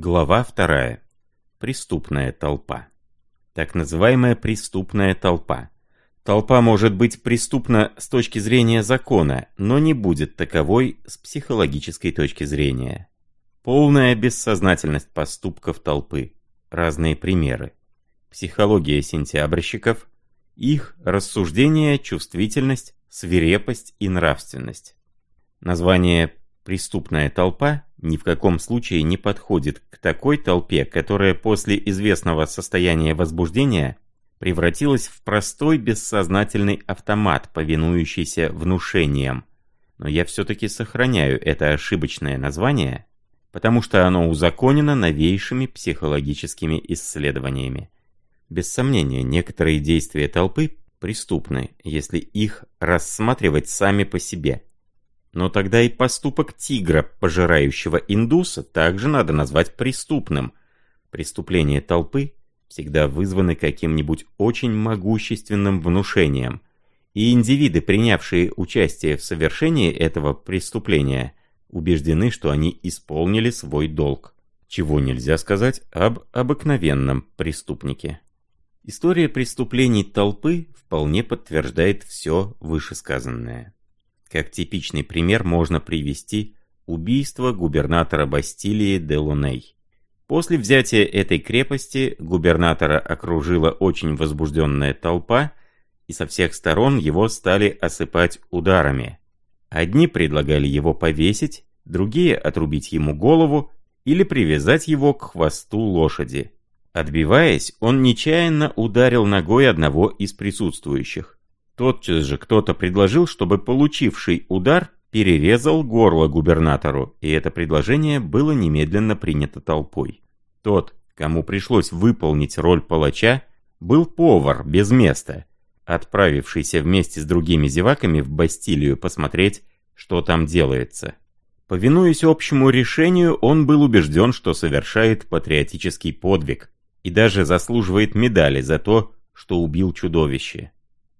Глава вторая. Преступная толпа. Так называемая преступная толпа. Толпа может быть преступна с точки зрения закона, но не будет таковой с психологической точки зрения. Полная бессознательность поступков толпы. Разные примеры. Психология сентябрщиков. Их рассуждение, чувствительность, свирепость и нравственность. Название «преступная толпа» ни в каком случае не подходит к такой толпе, которая после известного состояния возбуждения превратилась в простой бессознательный автомат, повинующийся внушениям. Но я все-таки сохраняю это ошибочное название, потому что оно узаконено новейшими психологическими исследованиями. Без сомнения, некоторые действия толпы преступны, если их рассматривать сами по себе – но тогда и поступок тигра, пожирающего индуса, также надо назвать преступным. Преступления толпы всегда вызваны каким-нибудь очень могущественным внушением. И индивиды, принявшие участие в совершении этого преступления, убеждены, что они исполнили свой долг. Чего нельзя сказать об обыкновенном преступнике. История преступлений толпы вполне подтверждает все вышесказанное. Как типичный пример можно привести убийство губернатора Бастилии де Луней. После взятия этой крепости губернатора окружила очень возбужденная толпа, и со всех сторон его стали осыпать ударами. Одни предлагали его повесить, другие отрубить ему голову или привязать его к хвосту лошади. Отбиваясь, он нечаянно ударил ногой одного из присутствующих. Тотчас же кто-то предложил, чтобы получивший удар перерезал горло губернатору, и это предложение было немедленно принято толпой. Тот, кому пришлось выполнить роль палача, был повар без места, отправившийся вместе с другими зеваками в Бастилию посмотреть, что там делается. Повинуясь общему решению, он был убежден, что совершает патриотический подвиг и даже заслуживает медали за то, что убил чудовище.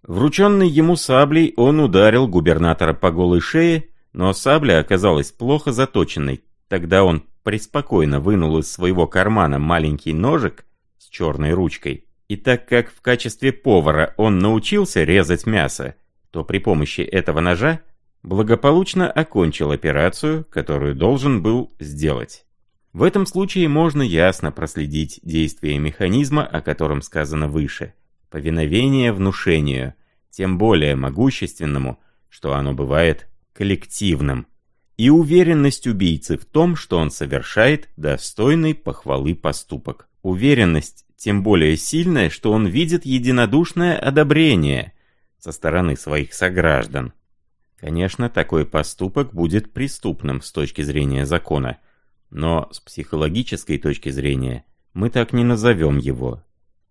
Врученный ему саблей, он ударил губернатора по голой шее, но сабля оказалась плохо заточенной. Тогда он преспокойно вынул из своего кармана маленький ножик с черной ручкой. И так как в качестве повара он научился резать мясо, то при помощи этого ножа благополучно окончил операцию, которую должен был сделать. В этом случае можно ясно проследить действие механизма, о котором сказано выше – повиновение внушению, тем более могущественному, что оно бывает коллективным, и уверенность убийцы в том, что он совершает достойный похвалы поступок. Уверенность тем более сильная, что он видит единодушное одобрение со стороны своих сограждан. Конечно, такой поступок будет преступным с точки зрения закона, но с психологической точки зрения мы так не назовем его,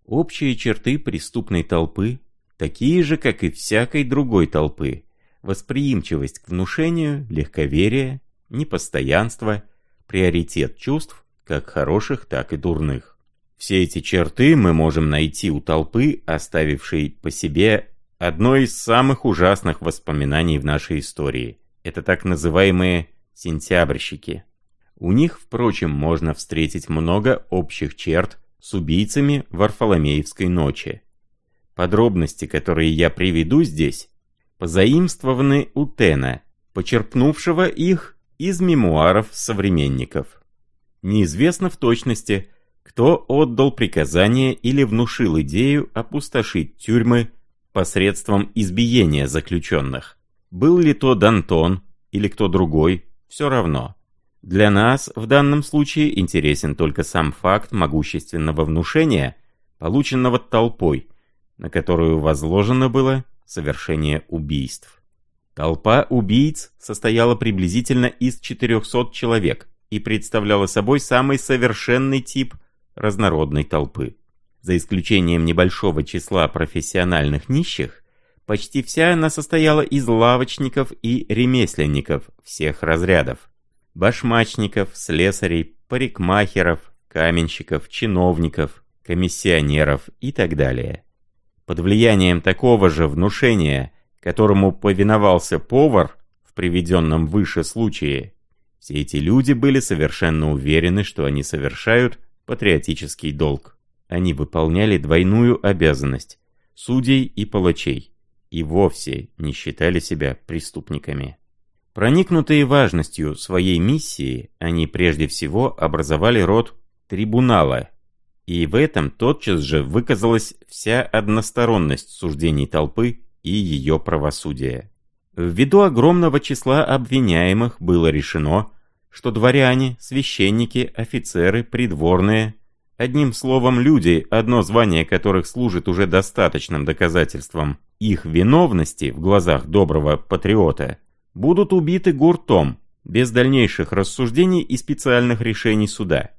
Общие черты преступной толпы такие же, как и всякой другой толпы. Восприимчивость к внушению, легковерие, непостоянство, приоритет чувств, как хороших, так и дурных. Все эти черты мы можем найти у толпы, оставившей по себе одно из самых ужасных воспоминаний в нашей истории. Это так называемые «сентябрьщики». У них, впрочем, можно встретить много общих черт, с убийцами Варфоломеевской ночи. Подробности, которые я приведу здесь, позаимствованы у Тена, почерпнувшего их из мемуаров современников. Неизвестно в точности, кто отдал приказание или внушил идею опустошить тюрьмы посредством избиения заключенных. Был ли то Дантон или кто другой, все равно. Для нас в данном случае интересен только сам факт могущественного внушения, полученного толпой, на которую возложено было совершение убийств. Толпа убийц состояла приблизительно из 400 человек и представляла собой самый совершенный тип разнородной толпы. За исключением небольшого числа профессиональных нищих, почти вся она состояла из лавочников и ремесленников всех разрядов башмачников, слесарей, парикмахеров, каменщиков, чиновников, комиссионеров и так далее. Под влиянием такого же внушения, которому повиновался повар в приведенном выше случае, Все эти люди были совершенно уверены, что они совершают патриотический долг. Они выполняли двойную обязанность – судей и палачей, и вовсе не считали себя преступниками. Проникнутые важностью своей миссии, они прежде всего образовали род трибунала, и в этом тотчас же выказалась вся односторонность суждений толпы и ее правосудия. Ввиду огромного числа обвиняемых было решено, что дворяне, священники, офицеры, придворные, одним словом люди, одно звание которых служит уже достаточным доказательством их виновности в глазах доброго патриота, будут убиты гуртом, без дальнейших рассуждений и специальных решений суда.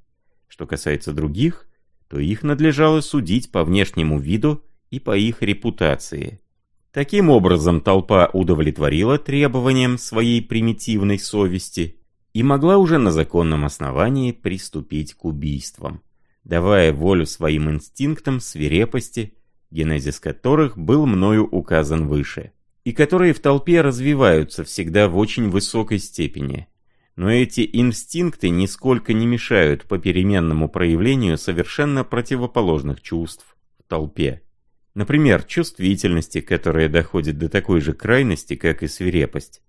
Что касается других, то их надлежало судить по внешнему виду и по их репутации. Таким образом, толпа удовлетворила требованиям своей примитивной совести и могла уже на законном основании приступить к убийствам, давая волю своим инстинктам свирепости, генезис которых был мною указан выше, и которые в толпе развиваются всегда в очень высокой степени. Но эти инстинкты нисколько не мешают попеременному проявлению совершенно противоположных чувств в толпе. Например, чувствительности, которая доходит до такой же крайности, как и свирепость.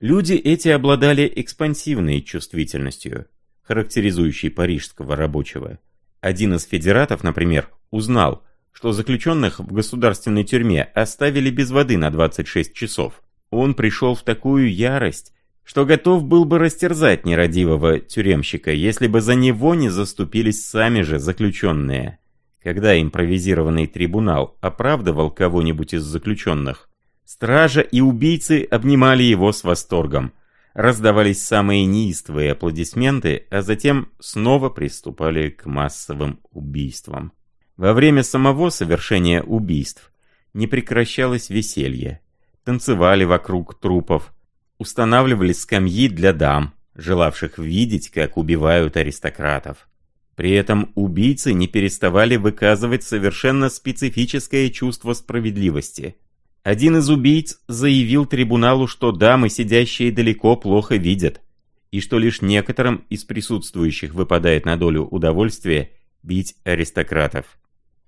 Люди эти обладали экспансивной чувствительностью, характеризующей парижского рабочего. Один из федератов, например, узнал, что заключенных в государственной тюрьме оставили без воды на 26 часов. Он пришел в такую ярость, что готов был бы растерзать нерадивого тюремщика, если бы за него не заступились сами же заключенные. Когда импровизированный трибунал оправдывал кого-нибудь из заключенных, стража и убийцы обнимали его с восторгом. Раздавались самые неистовые аплодисменты, а затем снова приступали к массовым убийствам. Во время самого совершения убийств не прекращалось веселье. Танцевали вокруг трупов, устанавливали скамьи для дам, желавших видеть, как убивают аристократов. При этом убийцы не переставали выказывать совершенно специфическое чувство справедливости. Один из убийц заявил трибуналу, что дамы, сидящие далеко, плохо видят, и что лишь некоторым из присутствующих выпадает на долю удовольствия бить аристократов.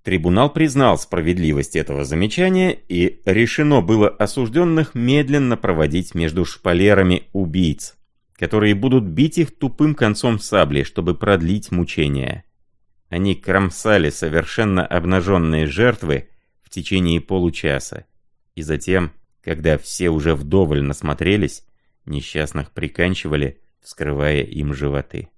Трибунал признал справедливость этого замечания, и решено было осужденных медленно проводить между шпалерами убийц которые будут бить их тупым концом сабли, чтобы продлить мучения. Они кромсали совершенно обнаженные жертвы в течение получаса, и затем, когда все уже вдоволь насмотрелись, несчастных приканчивали, вскрывая им животы.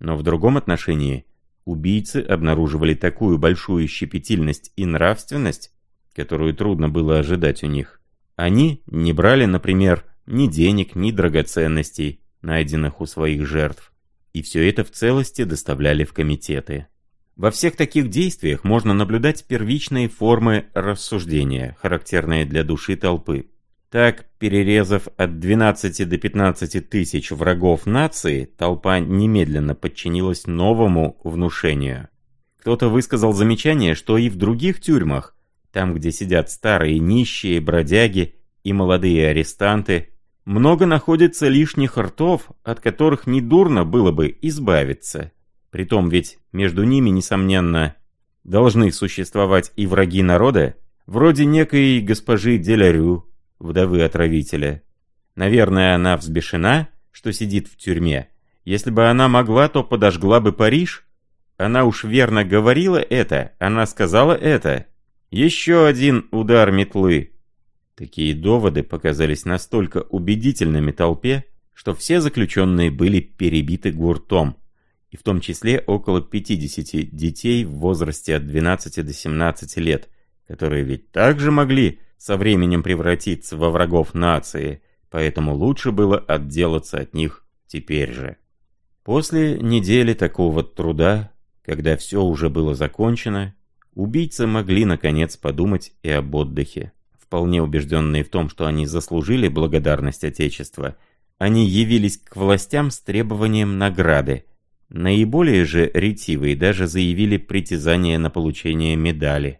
Но в другом отношении убийцы обнаруживали такую большую щепетильность и нравственность, которую трудно было ожидать у них. Они не брали, например, ни денег, ни драгоценностей, найденных у своих жертв. И все это в целости доставляли в комитеты. Во всех таких действиях можно наблюдать первичные формы рассуждения, характерные для души толпы. Так, перерезав от 12 до 15 тысяч врагов нации, толпа немедленно подчинилась новому внушению. Кто-то высказал замечание, что и в других тюрьмах, там, где сидят старые нищие, бродяги и молодые арестанты, много находится лишних ртов, от которых недурно было бы избавиться. Притом ведь между ними, несомненно, должны существовать и враги народа, вроде некой госпожи Делярю, вдовы отравителя. Наверное, она взбешена, что сидит в тюрьме. Если бы она могла, то подожгла бы Париж. Она уж верно говорила это, она сказала это. Еще один удар метлы, Такие доводы показались настолько убедительными толпе, что все заключенные были перебиты гуртом, и в том числе около 50 детей в возрасте от 12 до 17 лет, которые ведь также могли со временем превратиться во врагов нации, поэтому лучше было отделаться от них теперь же. После недели такого труда, когда все уже было закончено, убийцы могли наконец подумать и об отдыхе вполне убежденные в том, что они заслужили благодарность Отечества, они явились к властям с требованием награды. Наиболее же ретивые даже заявили притязание на получение медали.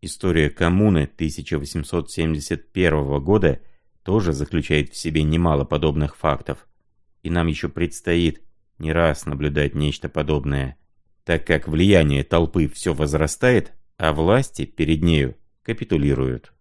История коммуны 1871 года тоже заключает в себе немало подобных фактов. и нам еще предстоит не раз наблюдать нечто подобное, так как влияние толпы все возрастает, а власти перед нею капитулируют.